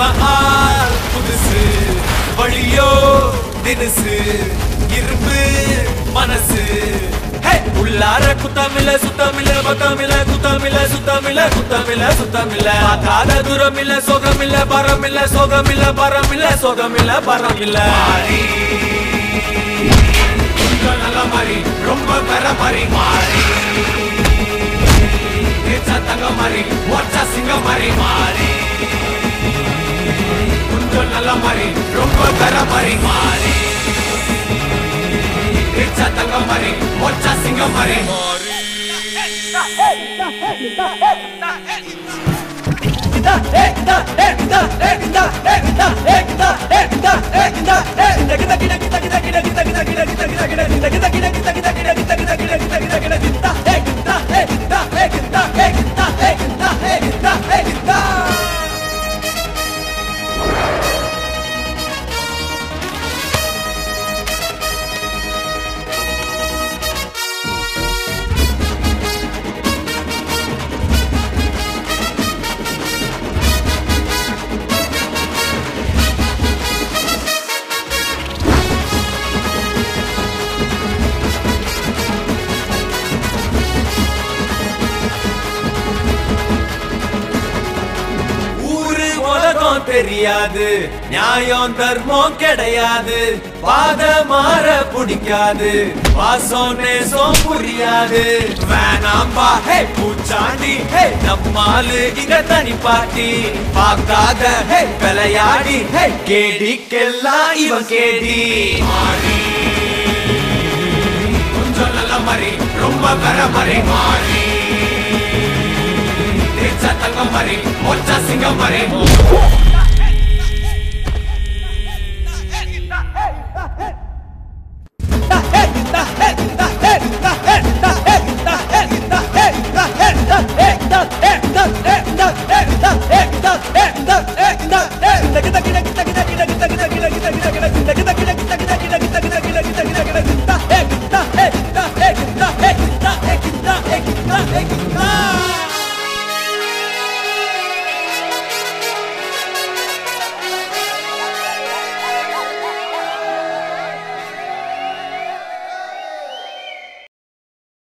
மகால் புதுசு வழியோ தினுசு இரும்பு மனசு. உள்ளார குத்தமில்ல சுத்தமில்ல பக்கமில்ல குத்தமில்ல சுத்தமில்ல குத்தமில்ல சுத்தமில்ல. காத தூரமில்ல சோகமில்ல பரமில்ல சோகமில்ல பரமில்ல சோகமில்ல பரமில்ல. நல்ல மாதிரி ரொம்ப பெற மாதிரி மாறி. தங்க மாதிரி వెరమరి ఇచ్చతక మరి వచ్చ సింగ మరి Hey! உலகம் தெரியாது. நியாயம் தர்மம் கிடையாது. பாத மாற பிடிக்காது. வாசம் நேசம் புரியாது. வேணாம்பா ஹே பூச்சாண்டி ஹே நம்மாலு இங்க தனி பாட்டி பார்க்காத ஹே விளையாடி ஹே கேடிக்கெல்லாம் இவன் கேடி. மாறி. கொஞ்சம் நல்ல மாதிரி ரொம்ப வர மாதிரி மாறி. se calmaremos. Get up, get up.